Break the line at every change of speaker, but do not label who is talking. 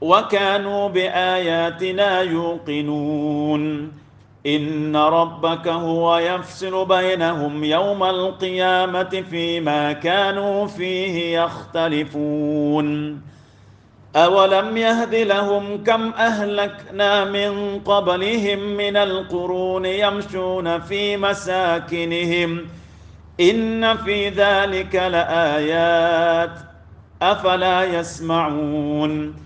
وكانوا بآياتنا يوقنون. إن ربك هو يفصل بينهم يوم القيامة فيما كانوا فيه يختلفون. أولم يهد لهم كم أهلكنا من قبلهم من القرون يمشون في مساكنهم. إن في ذلك لآيات. أفلا يسمعون.